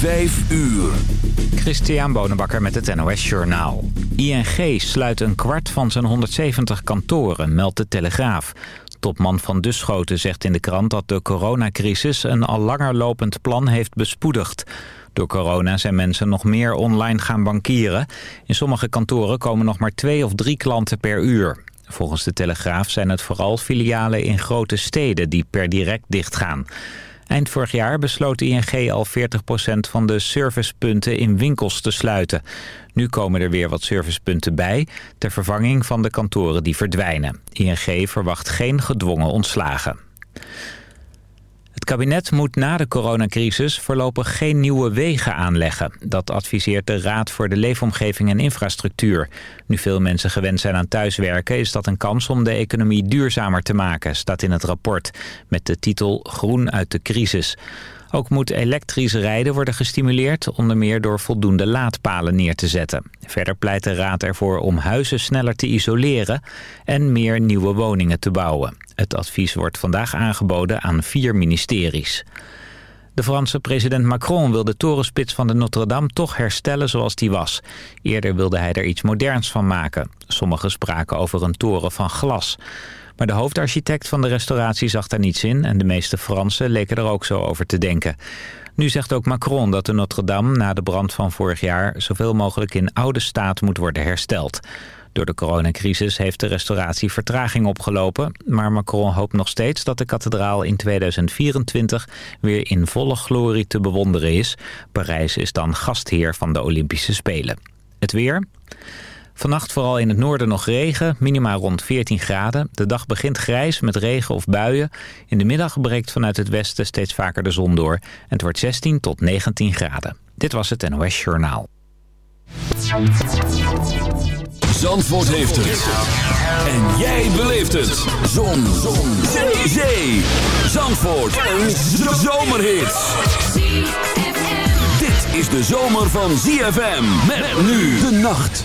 Vijf uur. Christian Bonenbakker met het NOS Journaal. ING sluit een kwart van zijn 170 kantoren, meldt de Telegraaf. Topman van Duschoten zegt in de krant dat de coronacrisis... een al langer lopend plan heeft bespoedigd. Door corona zijn mensen nog meer online gaan bankieren. In sommige kantoren komen nog maar twee of drie klanten per uur. Volgens de Telegraaf zijn het vooral filialen in grote steden die per direct dichtgaan. Eind vorig jaar besloot ING al 40% van de servicepunten in winkels te sluiten. Nu komen er weer wat servicepunten bij... ter vervanging van de kantoren die verdwijnen. ING verwacht geen gedwongen ontslagen. Kabinet moet na de coronacrisis voorlopig geen nieuwe wegen aanleggen. Dat adviseert de Raad voor de Leefomgeving en Infrastructuur. Nu veel mensen gewend zijn aan thuiswerken... is dat een kans om de economie duurzamer te maken, staat in het rapport. Met de titel Groen uit de crisis. Ook moet elektrisch rijden worden gestimuleerd, onder meer door voldoende laadpalen neer te zetten. Verder pleit de Raad ervoor om huizen sneller te isoleren en meer nieuwe woningen te bouwen. Het advies wordt vandaag aangeboden aan vier ministeries. De Franse president Macron wil de torenspits van de Notre-Dame toch herstellen zoals die was. Eerder wilde hij er iets moderns van maken. Sommigen spraken over een toren van glas. Maar de hoofdarchitect van de restauratie zag daar niets in... en de meeste Fransen leken er ook zo over te denken. Nu zegt ook Macron dat de Notre-Dame na de brand van vorig jaar... zoveel mogelijk in oude staat moet worden hersteld. Door de coronacrisis heeft de restauratie vertraging opgelopen... maar Macron hoopt nog steeds dat de kathedraal in 2024 weer in volle glorie te bewonderen is. Parijs is dan gastheer van de Olympische Spelen. Het weer... Vannacht vooral in het noorden nog regen, minima rond 14 graden. De dag begint grijs met regen of buien. In de middag breekt vanuit het westen steeds vaker de zon door. En het wordt 16 tot 19 graden. Dit was het NOS Journaal. Zandvoort heeft het. En jij beleeft het. Zon. zon. Zee. Zee. Zandvoort. Een zomerhit. Dit is de zomer van ZFM. Met nu de nacht.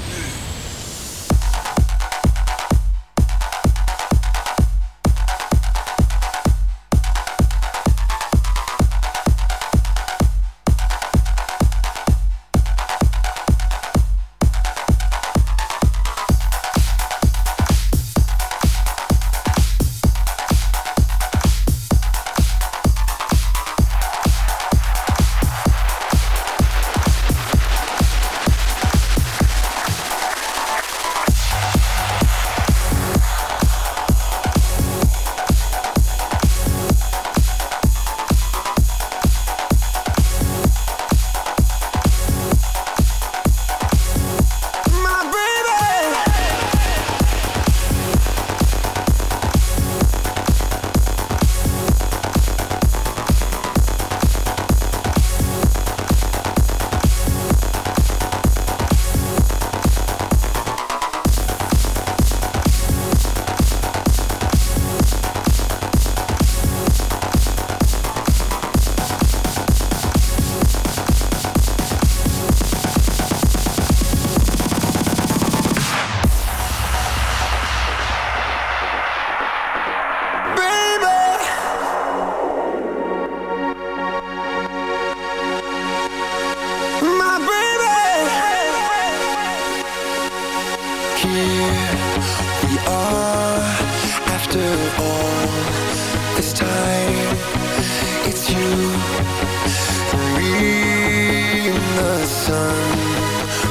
Sun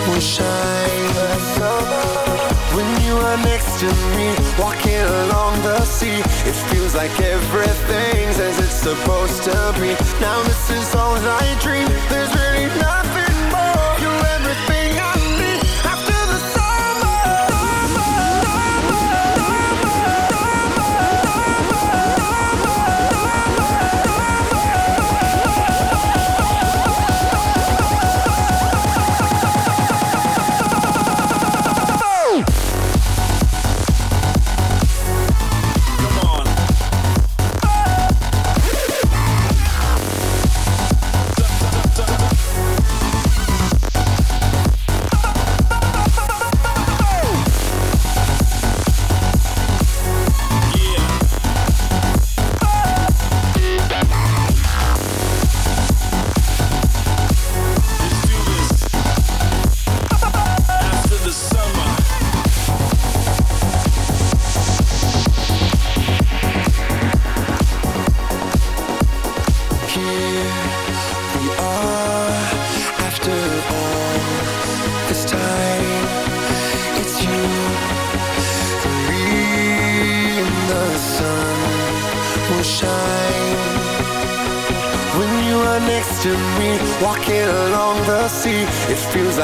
will shine. When you are next to me, walking along the sea, it feels like everything's as it's supposed to be. Now this is all I dream. There's really nothing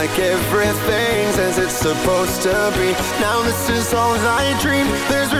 like everything's as it's supposed to be. Now this is all I dream. There's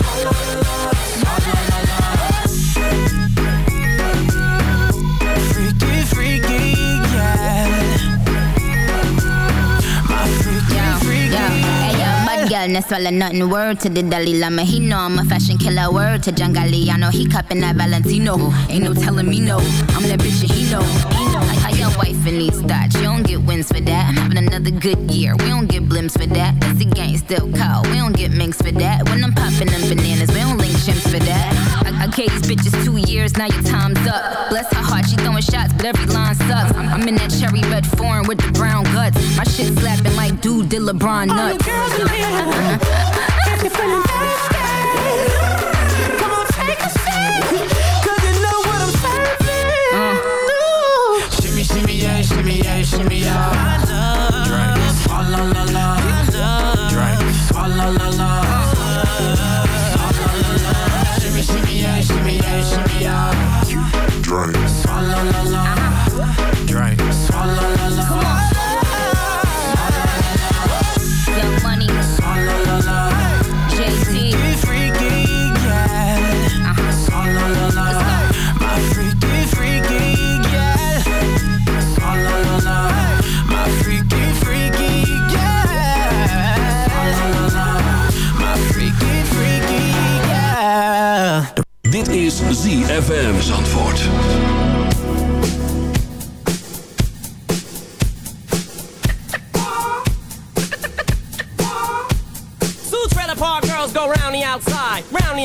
No swallow nothing. Word to the Dalai Lama, he know I'm a fashion killer. Word to John Galliano, he cupping that Valentino. Ain't no telling me no, I'm that bitch and he know. He know. How your wife and these thoughts, you don't get wins for that. I'm having another good year, we don't get blimps for that. That's the gang still cold, we don't get minks for that. When I'm popping them bananas, we don't link chimps for that. I, I gave these bitches two years, now your time's up. Bless her heart, she throwing shots, but every line sucks. I'm, I'm in that cherry red foreign with the brown guts. My shit slapping do the LeBron nuts.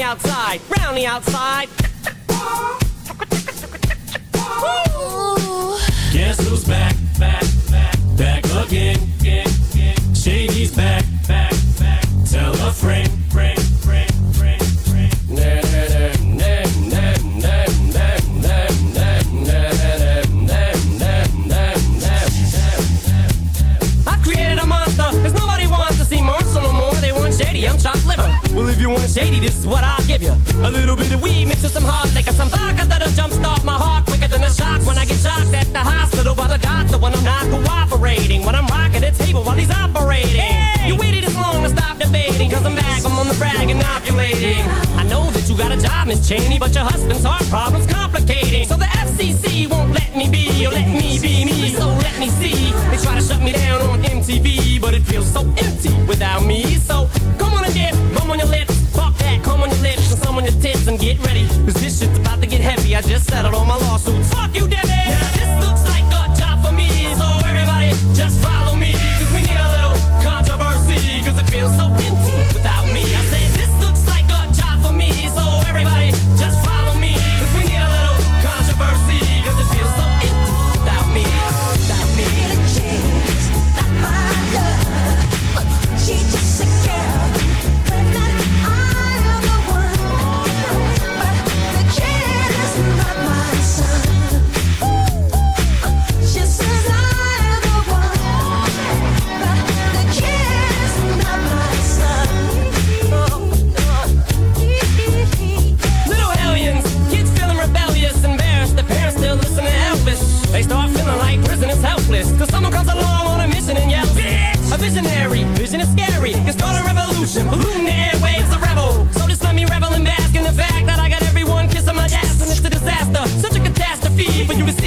outside, round the outside, you. A little bit of weed mixed with some hard liquor, some vodka that'll jumpstart my heart quicker than a shock when I get shocked at the hospital by the doctor when I'm not cooperating. When I'm rocking the table while he's operating. You waited this long to stop debating, cause I'm back, I'm on the brag and inoculating. I know that you got a job, Miss Cheney, but your husband's heart problem's complicating. So the FCC won't let me be, or let me be me, so let me see. They try to shut me down on MTV, but it feels so empty without me. So come on and dip, bum on your lips, fuck that, come on your lips, on your tits, and get ready. Cause this shit's about to get heavy, I just settled all my lawsuits. Fuck you, Debbie!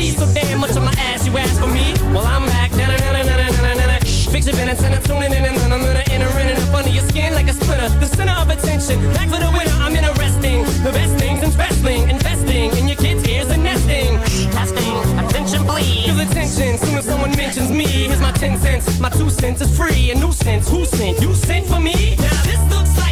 see so damn much on my ass. You ask for me? Well, I'm back. Na na na na na na na. Fix your bennets and I'm tuning in and then I'm gonna enter in and up under your skin like a splinter. The center of attention. Back for the winner. I'm interesting. The best things in wrestling, investing in your kids' ears and nesting. Testing. Attention, please. Feel attention. Soon as someone mentions me, here's my ten cents. My two cents is free. A nuisance. Who sent? You sent for me? Now this looks like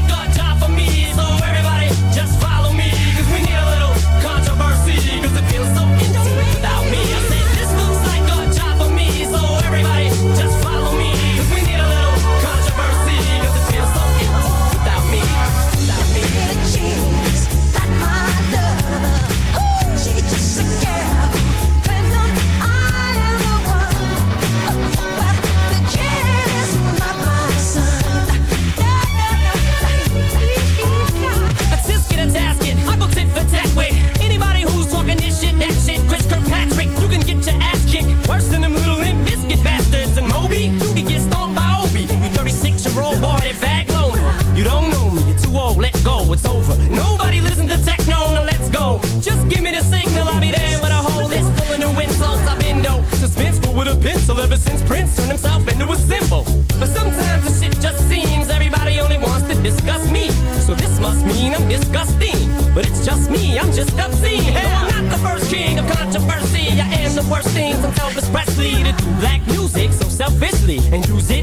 disgusting. But it's just me, I'm just obscene. Hey, I'm not the first king of controversy. I am the worst thing since Elvis Presley to do black music so selfishly and use it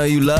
know you love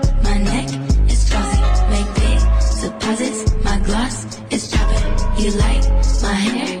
Gloss is dropping. You like my hair?